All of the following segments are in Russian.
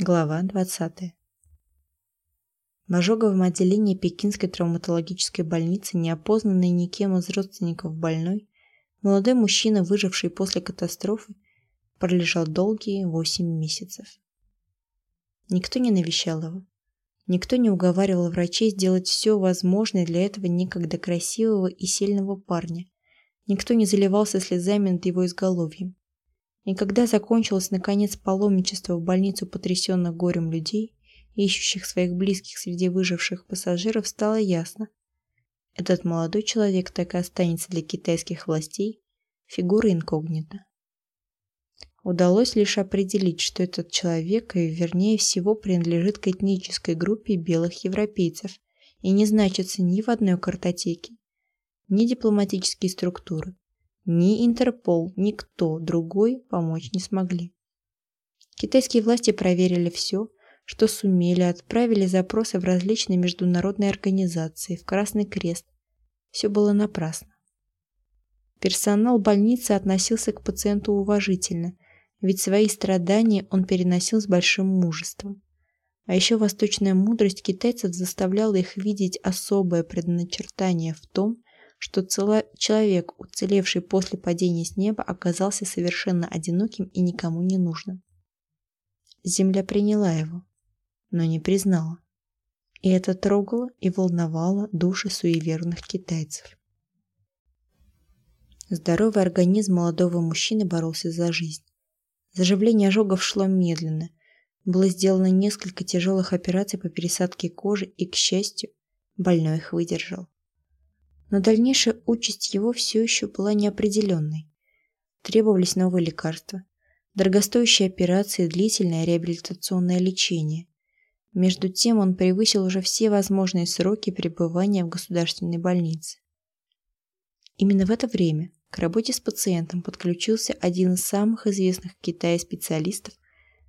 Глава 20. В ожоговом отделении Пекинской травматологической больницы, неопознанный никем из родственников больной, молодой мужчина, выживший после катастрофы, пролежал долгие восемь месяцев. Никто не навещал его. Никто не уговаривал врачей сделать все возможное для этого некогда красивого и сильного парня. Никто не заливался слезами над его изголовьем. И когда закончилось наконец паломничество в больницу потрясенных горем людей, ищущих своих близких среди выживших пассажиров, стало ясно. Этот молодой человек так и останется для китайских властей фигурой инкогнито. Удалось лишь определить, что этот человек, и вернее всего, принадлежит к этнической группе белых европейцев и не значится ни в одной картотеке, ни дипломатические структуры, ни Интерпол, никто другой помочь не смогли. Китайские власти проверили все, что сумели, отправили запросы в различные международные организации, в Красный Крест. Все было напрасно. Персонал больницы относился к пациенту уважительно, ведь свои страдания он переносил с большим мужеством. А еще восточная мудрость китайцев заставляла их видеть особое предначертание в том, что человек, уцелевший после падения с неба, оказался совершенно одиноким и никому не нужным. Земля приняла его, но не признала. И это трогало и волновало души суеверных китайцев. Здоровый организм молодого мужчины боролся за жизнь. Заживление ожогов шло медленно. Было сделано несколько тяжелых операций по пересадке кожи, и, к счастью, больной их выдержал но дальнейшая участь его все еще была неопределенной. Требовались новые лекарства, дорогостоящие операции и длительное реабилитационное лечение. Между тем он превысил уже все возможные сроки пребывания в государственной больнице. Именно в это время к работе с пациентом подключился один из самых известных в Китае специалистов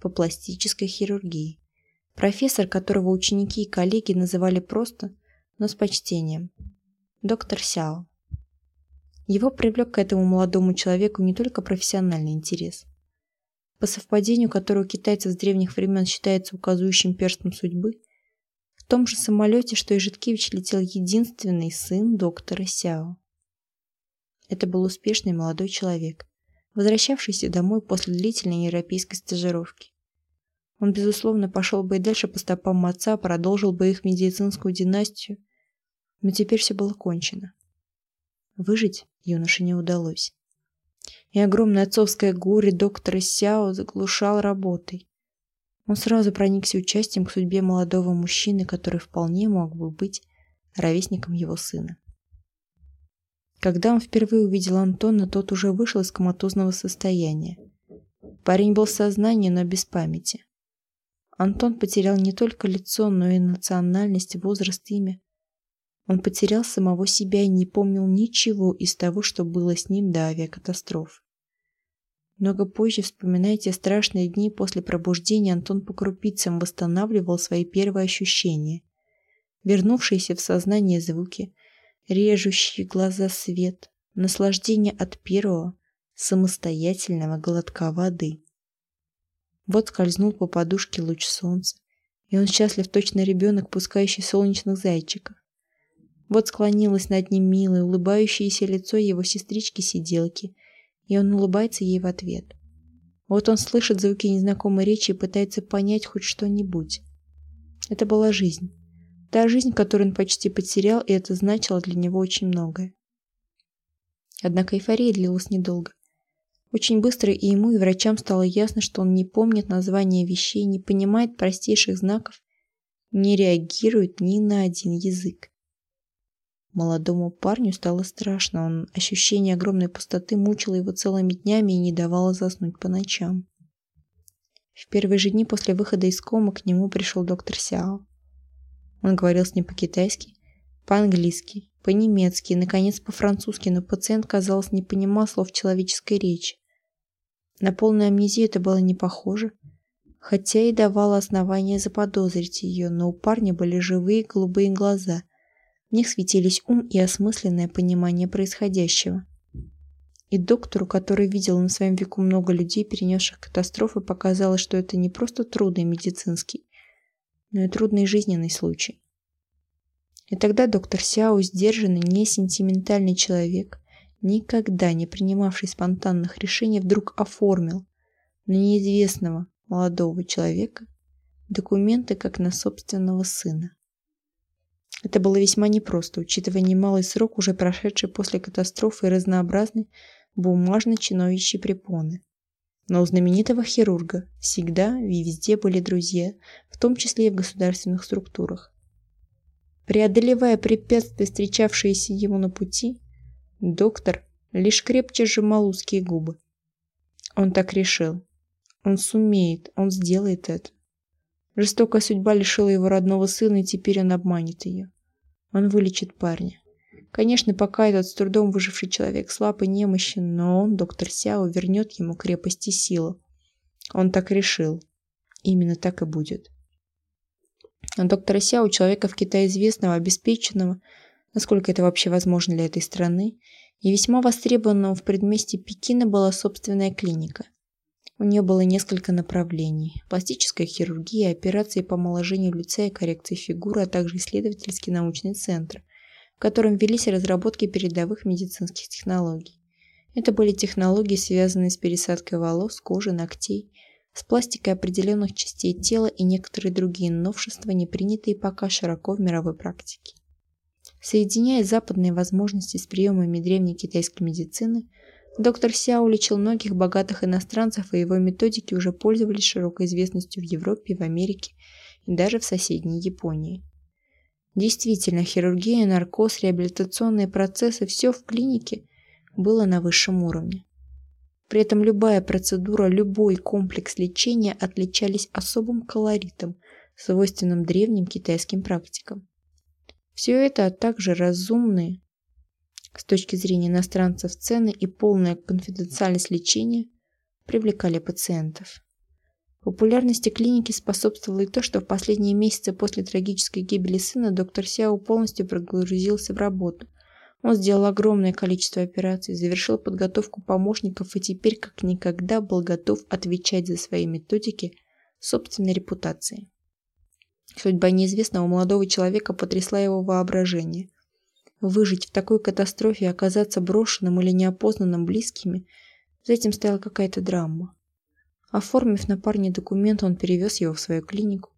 по пластической хирургии, профессор, которого ученики и коллеги называли просто, но с почтением – доктор Сяо. Его привлек к этому молодому человеку не только профессиональный интерес. По совпадению, которое у китайцев с древних времен считается указывающим перстом судьбы, в том же самолете, что и Житкевич, летел единственный сын доктора Сяо. Это был успешный молодой человек, возвращавшийся домой после длительной европейской стажировки. Он, безусловно, пошел бы и дальше по стопам отца, продолжил бы их медицинскую династию – но теперь все было кончено. Выжить юноше не удалось. И огромное отцовское горе доктора Сяо заглушал работой. Он сразу проникся участием к судьбе молодого мужчины, который вполне мог бы быть ровесником его сына. Когда он впервые увидел Антона, тот уже вышел из коматозного состояния. Парень был в сознании, но без памяти. Антон потерял не только лицо, но и национальность, возраст, имя. Он потерял самого себя и не помнил ничего из того, что было с ним до авиакатастрофы. Много позже, вспоминая те страшные дни после пробуждения, Антон по крупицам восстанавливал свои первые ощущения. Вернувшиеся в сознание звуки, режущие глаза свет, наслаждение от первого, самостоятельного глотка воды. Вот скользнул по подушке луч солнца, и он счастлив точно ребенок, пускающий солнечных зайчиков. Вот склонилось над ним милое, улыбающееся лицо его сестрички-сиделки, и он улыбается ей в ответ. Вот он слышит звуки незнакомой речи и пытается понять хоть что-нибудь. Это была жизнь. Та жизнь, которую он почти потерял, и это значило для него очень многое. Однако эйфория длилась недолго. Очень быстро и ему, и врачам стало ясно, что он не помнит названия вещей, не понимает простейших знаков, не реагирует ни на один язык. Молодому парню стало страшно, он ощущение огромной пустоты мучило его целыми днями и не давало заснуть по ночам. В первые же дни после выхода из комы к нему пришел доктор Сяо. Он говорил с ним по-китайски, по-английски, по-немецки и, наконец, по-французски, но пациент, казалось, не понимал слов человеческой речи. На полную амнезию это было не похоже, хотя и давало основания заподозрить ее, но у парня были живые голубые глаза – в них светились ум и осмысленное понимание происходящего. И доктору, который видел на своем веку много людей, перенесших катастрофы, показалось, что это не просто трудный медицинский, но и трудный жизненный случай. И тогда доктор Сяо, сдержанный, не сентиментальный человек, никогда не принимавший спонтанных решений, вдруг оформил на неизвестного молодого человека документы как на собственного сына. Это было весьма непросто, учитывая немалый срок, уже прошедший после катастрофы и разнообразной бумажно-чиновищей препоны. Но у знаменитого хирурга всегда и везде были друзья, в том числе и в государственных структурах. Преодолевая препятствия, встречавшиеся ему на пути, доктор лишь крепче сжимал узкие губы. Он так решил. Он сумеет, он сделает это. Жестокая судьба лишила его родного сына, и теперь он обманет ее. Он вылечит парня. Конечно, пока этот с трудом выживший человек слаб и немощен, но он, доктор Сяо, вернет ему крепость и силу. Он так решил. Именно так и будет. А доктора Сяо, человека в Китае известного, обеспеченного, насколько это вообще возможно для этой страны, и весьма востребованного в предместе Пекина была собственная клиника. У нее было несколько направлений. Пластическая хирургия, операции по омоложению лица и коррекции фигуры, а также исследовательский научный центр, в котором велись разработки передовых медицинских технологий. Это были технологии, связанные с пересадкой волос, кожи, ногтей, с пластикой определенных частей тела и некоторые другие новшества, не принятые пока широко в мировой практике. Соединяя западные возможности с приемами древней китайской медицины, доктор Сяо лечил многих богатых иностранцев, и его методики уже пользовались широкой известностью в Европе, в Америке и даже в соседней Японии. Действительно, хирургия, наркоз, реабилитационные процессы – все в клинике было на высшем уровне. При этом любая процедура, любой комплекс лечения отличались особым колоритом, свойственным древним китайским практикам. Все это, а также разумные, с точки зрения иностранцев, цены и полная конфиденциальность лечения привлекали пациентов. Популярности клиники способствовало и то, что в последние месяцы после трагической гибели сына доктор Сяо полностью прогрузился в работу – он сделал огромное количество операций, завершил подготовку помощников и теперь как никогда был готов отвечать за свои методики собственной репутацией. Судьба неизвестного молодого человека потрясла его воображение. Выжить в такой катастрофе и оказаться брошенным или неопознанным близкими – за этим стояла какая-то драма. Оформив на парня документ, он перевез его в свою клинику,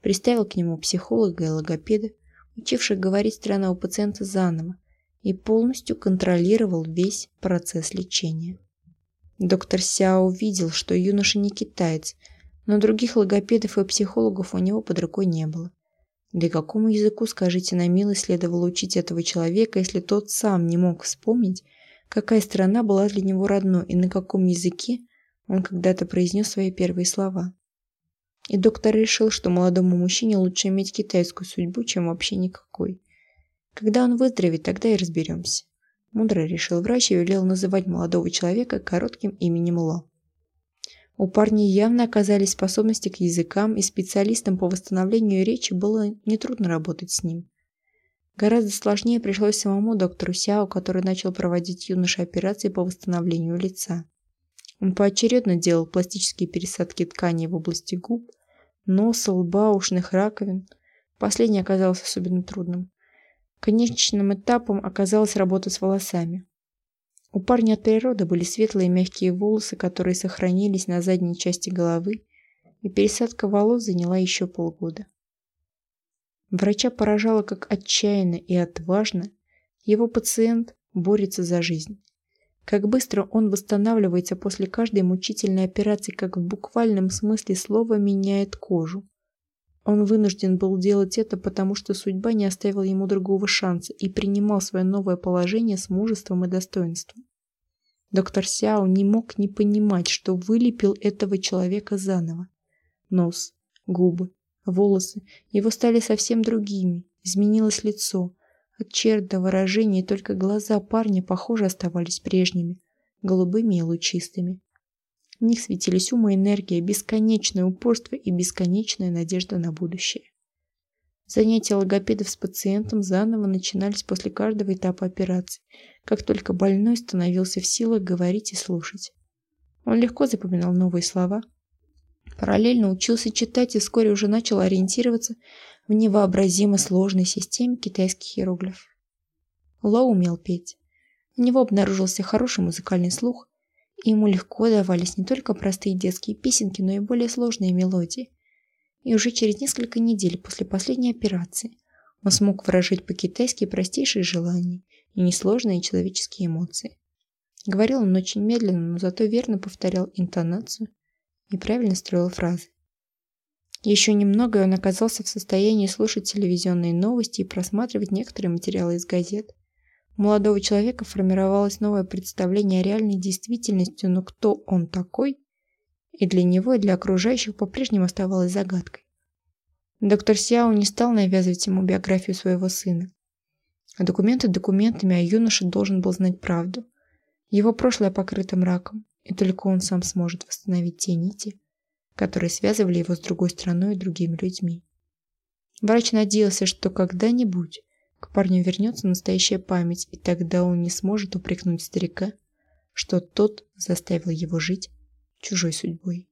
приставил к нему психолога и логопеда, учивших говорить странного пациента заново, и полностью контролировал весь процесс лечения. Доктор Сяо увидел, что юноша не китаец, но других логопедов и психологов у него под рукой не было. Да и какому языку, скажите на милость, следовало учить этого человека, если тот сам не мог вспомнить, какая страна была для него родной и на каком языке он когда-то произнес свои первые слова. И доктор решил, что молодому мужчине лучше иметь китайскую судьбу, чем вообще никакой. Когда он выздоровеет, тогда и разберемся. Мудро решил врач и велел называть молодого человека коротким именем Ло. У парня явно оказались способности к языкам, и специалистам по восстановлению речи было нетрудно работать с ним. Гораздо сложнее пришлось самому доктору Сяо, который начал проводить юноше операции по восстановлению лица. Он поочередно делал пластические пересадки тканей в области губ, носа, лба, ушных раковин. Последний оказался особенно трудным. Конечным этапом оказалась работа с волосами. У парня от природы были светлые мягкие волосы, которые сохранились на задней части головы, и пересадка волос заняла еще полгода. Врача поражало, как отчаянно и отважно его пациент борется за жизнь. Как быстро он восстанавливается после каждой мучительной операции, как в буквальном смысле слова меняет кожу. Он вынужден был делать это, потому что судьба не оставила ему другого шанса и принимал свое новое положение с мужеством и достоинством. Доктор Сяо не мог не понимать, что вылепил этого человека заново. Нос, губы, волосы его стали совсем другими, изменилось лицо. От черт до выражения только глаза парня, похоже, оставались прежними, голубыми и лучистыми. В них светились ум и энергия, бесконечное упорство и бесконечная надежда на будущее. Занятия логопедов с пациентом заново начинались после каждого этапа операции, как только больной становился в силах говорить и слушать. Он легко запоминал новые слова, параллельно учился читать и вскоре уже начал ориентироваться в невообразимо сложной системе китайских иероглифов. Ло умел петь. У него обнаружился хороший музыкальный слух, и ему легко давались не только простые детские песенки, но и более сложные мелодии, и уже через несколько недель после последней операции он смог выражать по-китайски простейшие желания и несложные человеческие эмоции. Говорил он очень медленно, но зато верно повторял интонацию и правильно строил фразы. Еще немного, и он оказался в состоянии слушать телевизионные новости и просматривать некоторые материалы из газет. У молодого человека формировалось новое представление о реальной действительности, но кто он такой, и для него, и для окружающих по-прежнему оставалась загадкой. Доктор Сяо не стал навязывать ему биографию своего сына. А документы документами, а юноша должен был знать правду. Его прошлое покрыто мраком, и только он сам сможет восстановить те нити, которые связывали его с другой страной и другими людьми. Врач надеялся, что когда-нибудь к парню вернется настоящая память, и тогда он не сможет упрекнуть старика, что тот заставил его жить чужой судьбой.